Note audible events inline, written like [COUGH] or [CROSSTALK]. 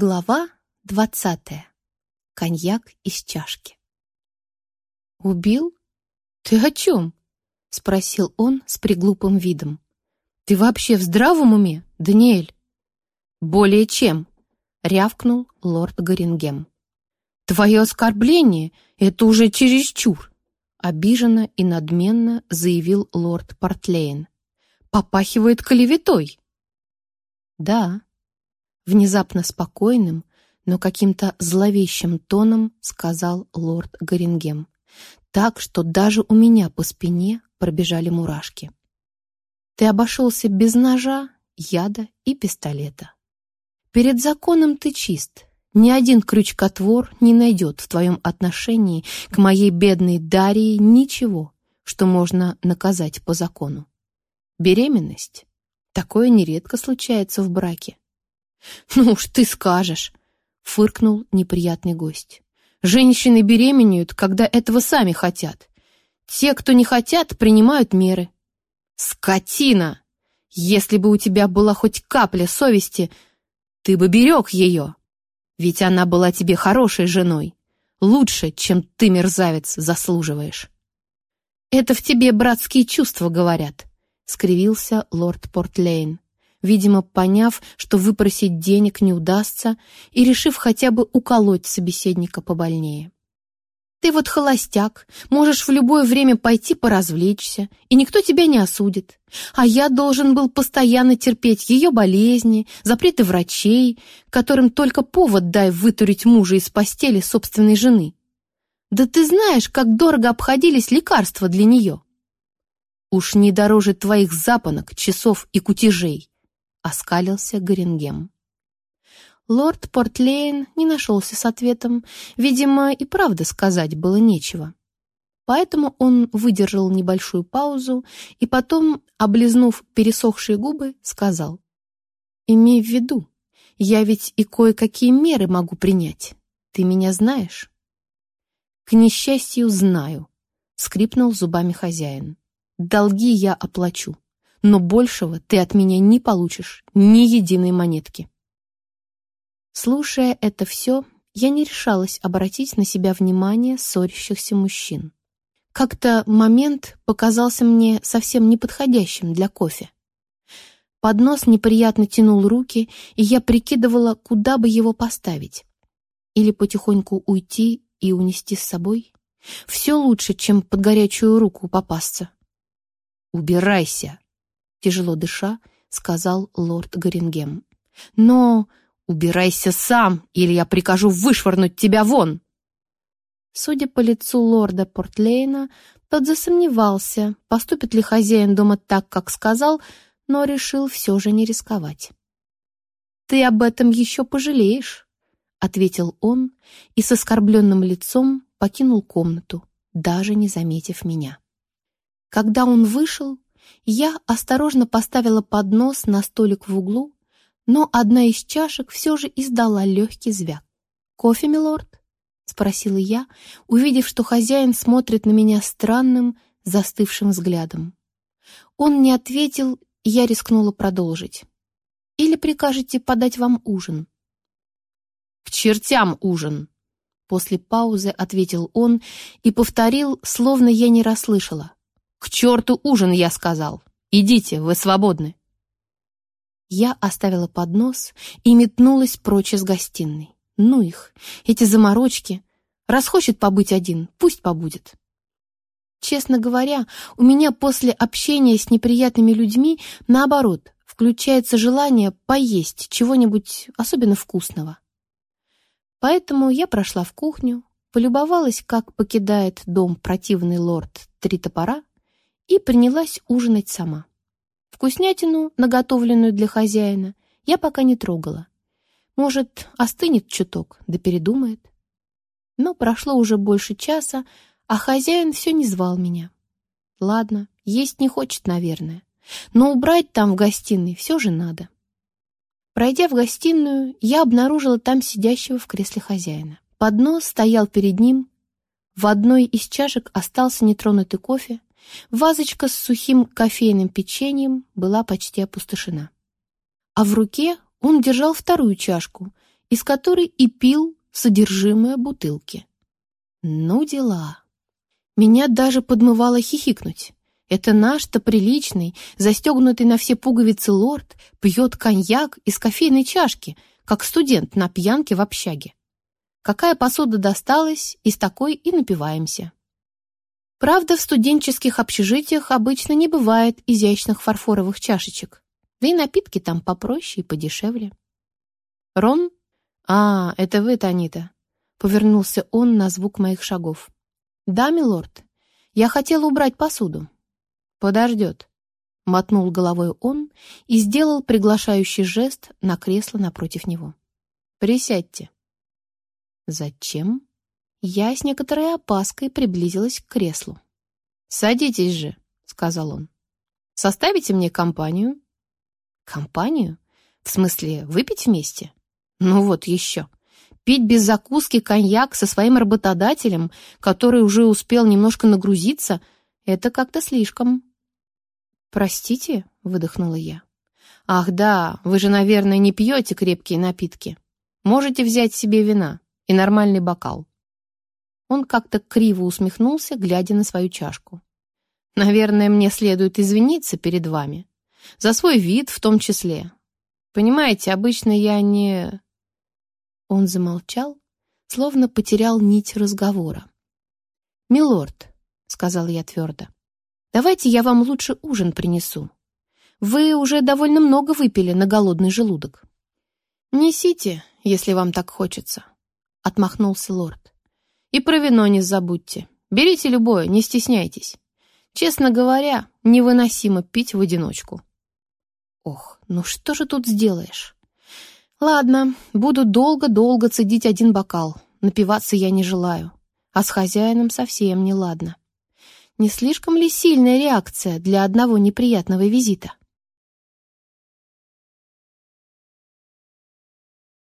Глава двадцатая. Коньяк из чашки. «Убил? Ты о чем?» — спросил он с приглупым видом. «Ты вообще в здравом уме, Даниэль?» «Более чем», — рявкнул лорд Горингем. «Твое оскорбление — это уже чересчур», — обиженно и надменно заявил лорд Портлейн. «Попахивает клеветой». «Да», Внезапно спокойным, но каким-то зловещим тоном сказал лорд Горингем, так, что даже у меня по спине пробежали мурашки. «Ты обошелся без ножа, яда и пистолета. Перед законом ты чист, ни один крючкотвор не найдет в твоем отношении к моей бедной Дарии ничего, что можно наказать по закону. Беременность? Такое нередко случается в браке. [LAUGHS] «Ну уж ты скажешь», — фыркнул неприятный гость. «Женщины беременеют, когда этого сами хотят. Те, кто не хотят, принимают меры». «Скотина! Если бы у тебя была хоть капля совести, ты бы берег ее. Ведь она была тебе хорошей женой. Лучше, чем ты, мерзавец, заслуживаешь». «Это в тебе братские чувства говорят», — скривился лорд Портлейн видимо, поняв, что выпросить денег не удастся, и решив хотя бы уколоть собеседника побольнее. «Ты вот холостяк, можешь в любое время пойти поразвлечься, и никто тебя не осудит. А я должен был постоянно терпеть ее болезни, запреты врачей, которым только повод дай вытурить мужа из постели собственной жены. Да ты знаешь, как дорого обходились лекарства для нее. Уж не дороже твоих запонок, часов и кутежей оскалился Горингем. Лорд Портлейн не нашелся с ответом. Видимо, и правда сказать было нечего. Поэтому он выдержал небольшую паузу и потом, облизнув пересохшие губы, сказал. «Имей в виду, я ведь и кое-какие меры могу принять. Ты меня знаешь?» «К несчастью, знаю», — скрипнул зубами хозяин. «Долги я оплачу но большего ты от меня не получишь ни единой монетки. Слушая это все, я не решалась обратить на себя внимание ссорящихся мужчин. Как-то момент показался мне совсем неподходящим для кофе. Поднос неприятно тянул руки, и я прикидывала, куда бы его поставить. Или потихоньку уйти и унести с собой. Все лучше, чем под горячую руку попасться. «Убирайся!» Тяжело дыша, сказал лорд Горингем. «Но убирайся сам, или я прикажу вышвырнуть тебя вон!» Судя по лицу лорда Портлейна, тот засомневался, поступит ли хозяин дома так, как сказал, но решил все же не рисковать. «Ты об этом еще пожалеешь», — ответил он и с оскорбленным лицом покинул комнату, даже не заметив меня. Когда он вышел, я осторожно поставила поднос на столик в углу, но одна из чашек все же издала легкий звяк. «Кофе, милорд?» — спросила я, увидев, что хозяин смотрит на меня странным, застывшим взглядом. Он не ответил, и я рискнула продолжить. «Или прикажете подать вам ужин?» «К чертям ужин!» После паузы ответил он и повторил, словно я не расслышала. «К черту ужин, я сказал! Идите, вы свободны!» Я оставила поднос и метнулась прочь из гостиной. Ну их, эти заморочки. Раз хочет побыть один, пусть побудет. Честно говоря, у меня после общения с неприятными людьми, наоборот, включается желание поесть чего-нибудь особенно вкусного. Поэтому я прошла в кухню, полюбовалась, как покидает дом противный лорд Три топора, и принялась ужинать сама. Вкуснятину, наготовленную для хозяина, я пока не трогала. Может, остынет чуток, да передумает. Но прошло уже больше часа, а хозяин все не звал меня. Ладно, есть не хочет, наверное. Но убрать там в гостиной все же надо. Пройдя в гостиную, я обнаружила там сидящего в кресле хозяина. Поднос стоял перед ним. В одной из чашек остался нетронутый кофе, Вазочка с сухим кофейным печеньем была почти опустошена. А в руке он держал вторую чашку из которой и пил содержимое бутылки. Ну дела. Меня даже подмывало хихикнуть. Это наш-то приличный, застегнутый на все пуговицы лорд пьет коньяк из кофейной чашки, как студент на пьянке в общаге. Какая посуда досталась, из такой и напиваемся. Правда, в студенческих общежитиях обычно не бывает изящных фарфоровых чашечек, да и напитки там попроще и подешевле. Рон? А, это вы, Танита. Повернулся он на звук моих шагов. «Да, милорд, я хотела убрать посуду». «Подождет», — мотнул головой он и сделал приглашающий жест на кресло напротив него. «Присядьте». «Зачем?» Я с некоторой опаской приблизилась к креслу. «Садитесь же», — сказал он. «Составите мне компанию?» «Компанию? В смысле, выпить вместе?» «Ну вот еще. Пить без закуски коньяк со своим работодателем, который уже успел немножко нагрузиться, это как-то слишком. «Простите?» — выдохнула я. «Ах да, вы же, наверное, не пьете крепкие напитки. Можете взять себе вина и нормальный бокал». Он как-то криво усмехнулся, глядя на свою чашку. «Наверное, мне следует извиниться перед вами. За свой вид в том числе. Понимаете, обычно я не...» Он замолчал, словно потерял нить разговора. «Милорд», — сказал я твердо, — «давайте я вам лучше ужин принесу. Вы уже довольно много выпили на голодный желудок». «Несите, если вам так хочется», — отмахнулся лорд. «И про вино не забудьте. Берите любое, не стесняйтесь. Честно говоря, невыносимо пить в одиночку». «Ох, ну что же тут сделаешь?» Ладно, буду долго-долго цедить один бокал. Напиваться я не желаю. А с хозяином совсем не ладно. Не слишком ли сильная реакция для одного неприятного визита?